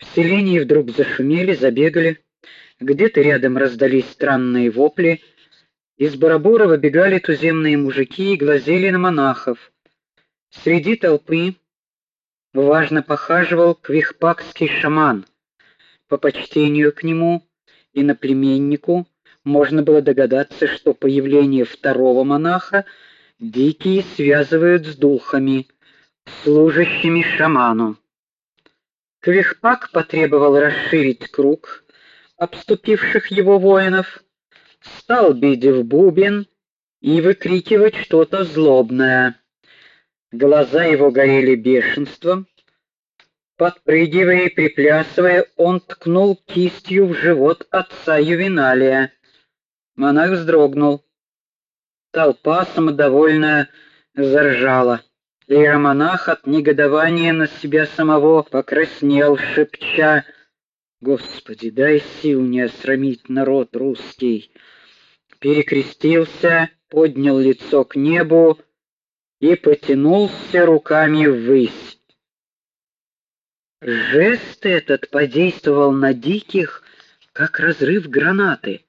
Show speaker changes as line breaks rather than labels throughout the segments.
В селении вдруг зашумели, забегали, где-то рядом раздались странные вопли. Из барабора выбегали туземные мужики и глазели на монахов. Среди толпы важно похаживал квихпакский шаман. По почтению к нему и на племеннику можно было догадаться, что появление второго монаха дикие связывают с духами, служащими шаману. Квихпак потребовал расширить круг обступивших его воинов, стал бить в бубен и выкрикивать что-то злобное. Глаза его горели бешенством. Подпрыгивая и приплясывая, он ткнул кистью в живот отца Ювеналия. Монах вздрогнул. Толпа самодовольно заржала. Иеромонах от негодования на себя самого покраснел, шепча: "Господи, дай сил не осрамить народ русский". Перекрестился, поднял лицо к небу и потянулся руками ввысь. Жест этот подействовал на диких, как разрыв гранаты.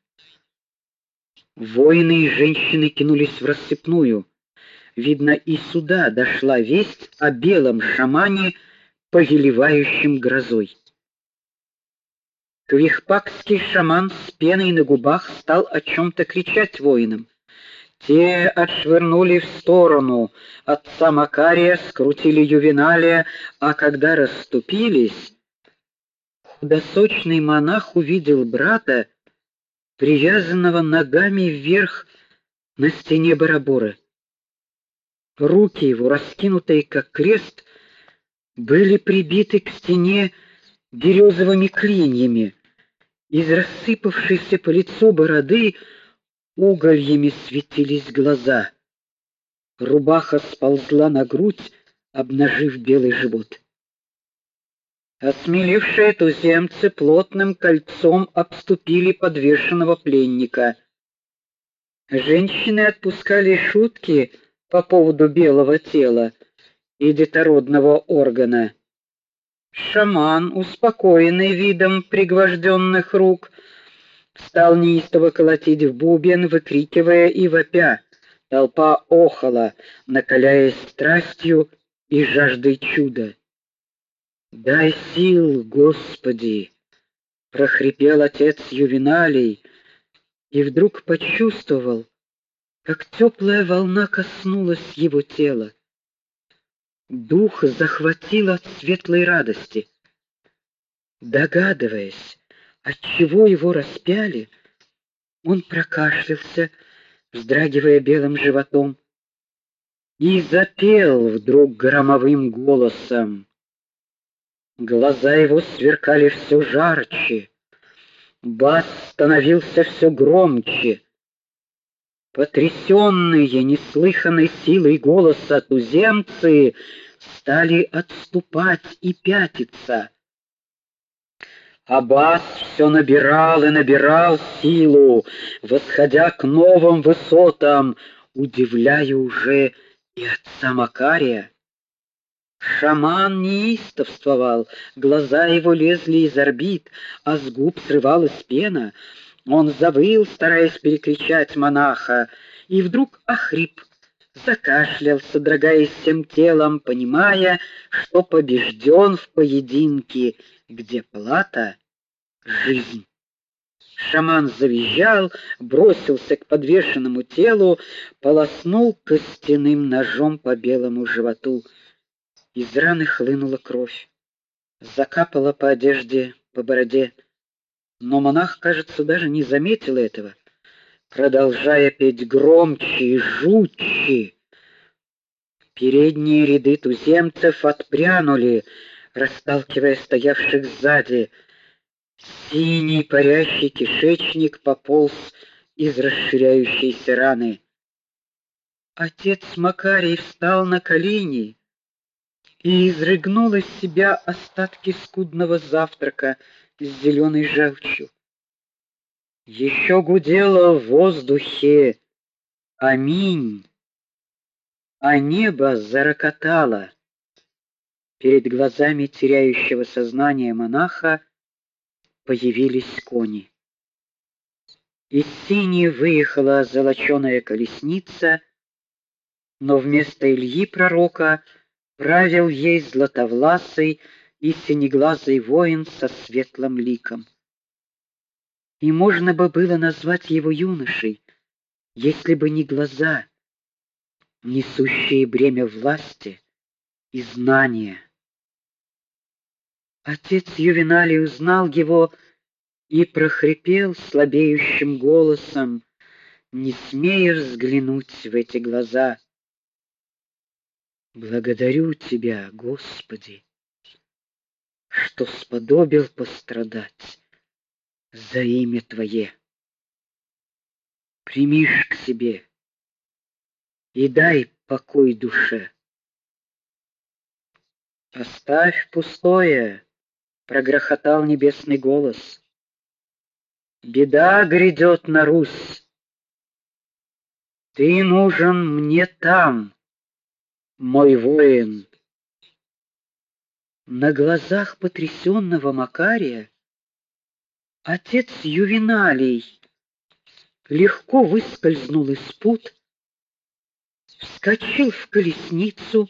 Воины и женщины кинулись в рассыпную. Видно, и сюда дошла весть о белом шамане, повелевающем грозой. Квихпакский шаман с пеной на губах стал о чем то кричать воинам. Те отшвырнули в сторону отца Макария, скрутили Ювеналия, а когда расступились, худосочный монах увидел брата, привязанного ногами вверх на стене барабора. Руки его, раскинутые как крест, были прибиты к стене березовыми клиньями. Из рассыпавшейся по лицу бороды угольями светились глаза. Рубаха сползла на грудь, обнажив белый живот. Осмелившие туземцы плотным кольцом обступили подвешенного пленника. Женщины отпускали шутки по поводу белого тела и детородного органа. Шаман, успокоенный видом пригвожденных рук, стал неистово колотить в бубен, выкрикивая и вопя. Толпа охала, накаляясь страстью и жаждой чуда. "Дай сил, Господи!" прохрипел отец Ювеналий и вдруг почувствовал, как теплая волна коснулась его тела. Дух захватил от светлой радости. Догадываясь, от чего его распяли, он прокашлялся, вздрагивая белым животом, и запел вдруг громовым голосом. Глаза его сверкали все жарче, бас становился все громче. Потрясенные неслыханной силой голоса туземцы стали отступать и пятиться. Аббас все набирал и набирал силу, восходя к новым высотам, удивляя уже и отца Макария. Шаман неистовствовал, глаза его лезли из орбит, а с губ срывалась пена. Он завыл, стараясь перекричать монаха, и вдруг охрип, закашлял, содрогаясь всем телом, понимая, что побежден в поединке, где плата жизнь. Шаман завизжал, бросился к подвешенному телу, полоснул костяным ножом по белому животу. Из раны хлынула кровь, закапала по одежде, по бороде. Но монах, кажется, даже не заметил этого, продолжая петь громче и жутче. Передние ряды туземцев отпрянули, расталкивая стоявших сзади. Синий парящий кишечник пополз из расширяющейся раны. Отец Макарий встал на колени и изрыгнул из себя остатки скудного завтрака с зеленой желчью. Еще гудело в воздухе аминь, а небо зарокотало. Перед глазами теряющего сознание монаха появились кони. Из сини выехала золочёная колесница, но вместо Ильи пророка правил ей златовласый и синеглазый воин со светлым ликом. И можно бы было назвать его юношей, если бы не глаза, несущие бремя власти и знания. Отец Ювеналий узнал его и прохрипел слабеющим голосом, не смея взглянуть в эти глаза. Благодарю тебя, Господи, что сподобил пострадать за имя твое. Примишь к себе и дай покой душе. Оставь пустое, прогрохотал небесный голос. Беда грядет на Русь. Ты нужен мне там, мой воин. На глазах потрясенного Макария отец Ювеналий легко выскользнул из пут, вскочил в колесницу,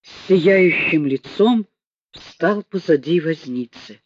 с сияющим лицом встал позади возницы.